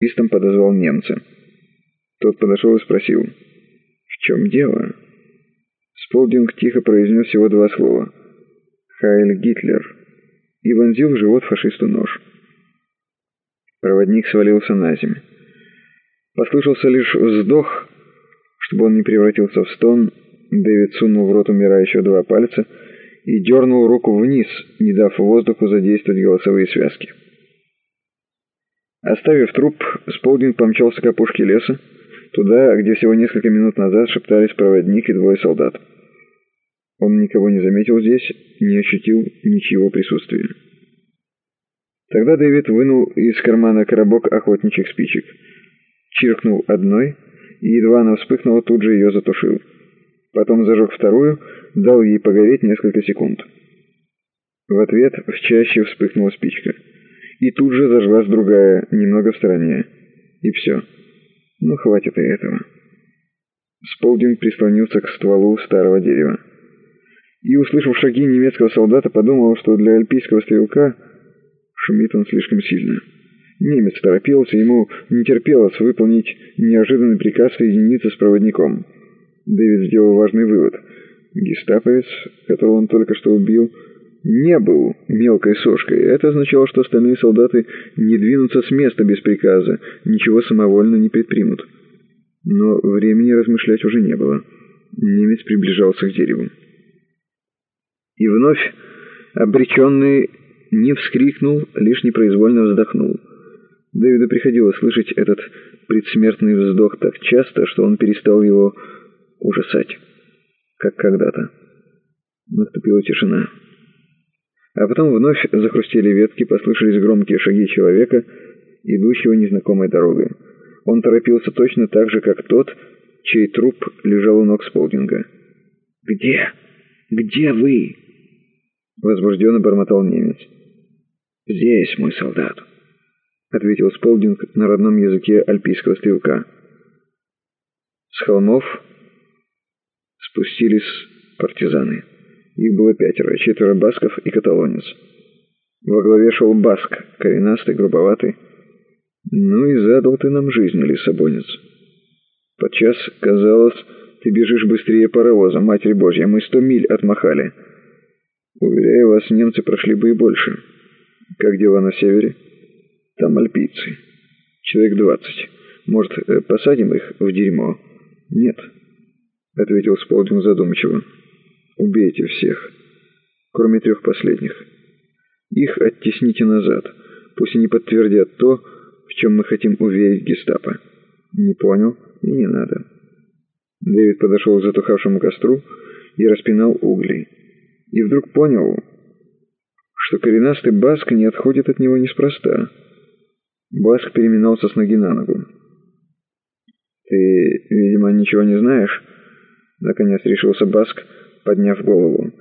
Истом подозвал немца. Тот подошел и спросил, «В чем дело?» Сполдинг тихо произнес всего два слова. «Хайль Гитлер» и вонзил в живот фашисту нож. Проводник свалился на землю. Послышался лишь вздох, чтобы он не превратился в стон. Дэвид сунул в рот умирающего два пальца и дернул руку вниз, не дав воздуху задействовать голосовые связки. Оставив труп, Сполдинг помчался к опушке леса, туда, где всего несколько минут назад шептались проводник и двое солдат. Он никого не заметил здесь, не ощутил ничего присутствия. Тогда Дэвид вынул из кармана коробок охотничьих спичек. Чиркнул одной, и едва она вспыхнула, тут же ее затушил. Потом зажег вторую, дал ей погореть несколько секунд. В ответ в чаще вспыхнула спичка. И тут же зажглась другая, немного в стороне. И все. Ну, хватит и этого. Сполдинг прислонился к стволу старого дерева. И, услышав шаги немецкого солдата, подумал, что для альпийского стрелка шумит он слишком сильно. Немец торопился, ему не терпелось выполнить неожиданный приказ соединиться с проводником. Дэвид сделал важный вывод. Гестаповец, которого он только что убил, не был мелкой сошкой. Это означало, что остальные солдаты не двинутся с места без приказа, ничего самовольно не предпримут. Но времени размышлять уже не было. Немец приближался к дереву. И вновь обреченный не вскрикнул, лишь непроизвольно вздохнул. Дэвиду приходилось слышать этот предсмертный вздох так часто, что он перестал его ужасать, как когда-то. Наступила тишина. А потом вновь захрустели ветки, послышались громкие шаги человека, идущего незнакомой дорогой. Он торопился точно так же, как тот, чей труп лежал у ног Сполдинга. «Где? Где вы?» Возбужденно бормотал немец. «Здесь, мой солдат», — ответил Сполдинг на родном языке альпийского стрелка. С холмов спустились партизаны. Их было пятеро, четверо басков и каталонец. Во главе шел баск, коренастый, грубоватый. «Ну и задал ты нам жизнь, лисабонец. Подчас казалось, ты бежишь быстрее паровоза, Матерь Божья, мы сто миль отмахали». Уверяю вас, немцы прошли бы и больше. Как дела на севере? Там альпийцы. Человек двадцать. Может, э, посадим их в дерьмо? Нет, ответил Сполдин задумчиво. Убейте всех, кроме трех последних. Их оттесните назад. Пусть они подтвердят то, в чем мы хотим уверить гестапо. Не понял и не надо. Дэвид подошел к затухавшему костру и распинал угли и вдруг понял, что коренастый Баск не отходит от него неспроста. Баск переминался с ноги на ногу. «Ты, видимо, ничего не знаешь?» Наконец решился Баск, подняв голову.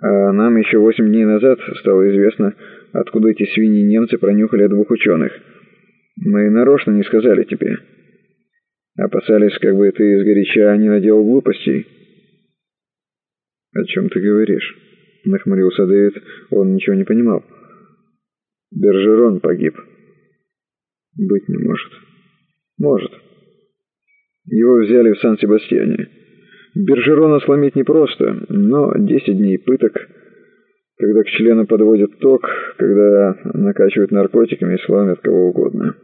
«А нам еще восемь дней назад стало известно, откуда эти свиньи-немцы пронюхали двух ученых. Мы нарочно не сказали тебе. Опасались, как бы ты изгоряча не наделал глупостей». «О чем ты говоришь?» — нахмурился Дэвид. Он ничего не понимал. «Бержерон погиб». «Быть не может». «Может». Его взяли в Сан-Себастьяне. Бержерона сломить непросто, но десять дней пыток, когда к члену подводят ток, когда накачивают наркотиками и сломят кого угодно.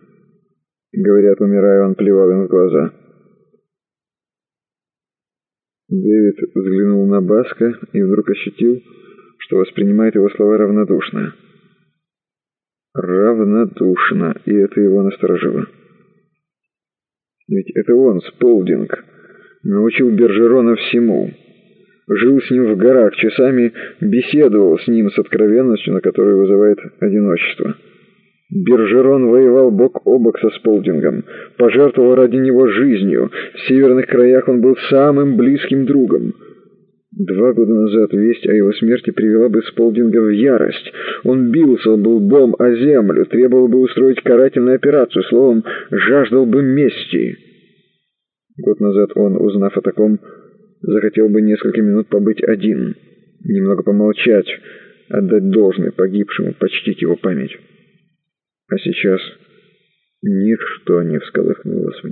Говорят, умирая, он плевал им в глаза. Дэвид взглянул на Баска и вдруг ощутил, что воспринимает его слова равнодушно. Равнодушно, и это его насторожило. Ведь это он, Сполдинг, научил Бержерона всему. Жил с ним в горах, часами беседовал с ним с откровенностью, на которую вызывает одиночество. Бержерон воевал бок о бок со Сполдингом, пожертвовал ради него жизнью. В северных краях он был самым близким другом. Два года назад весть о его смерти привела бы Сполдинга в ярость. Он бился бы лбом о землю, требовал бы устроить карательную операцию, словом, жаждал бы мести. Год назад он, узнав о таком, захотел бы несколько минут побыть один, немного помолчать, отдать должное погибшему, почтить его память. А сейчас Ничто не всколыхнулось в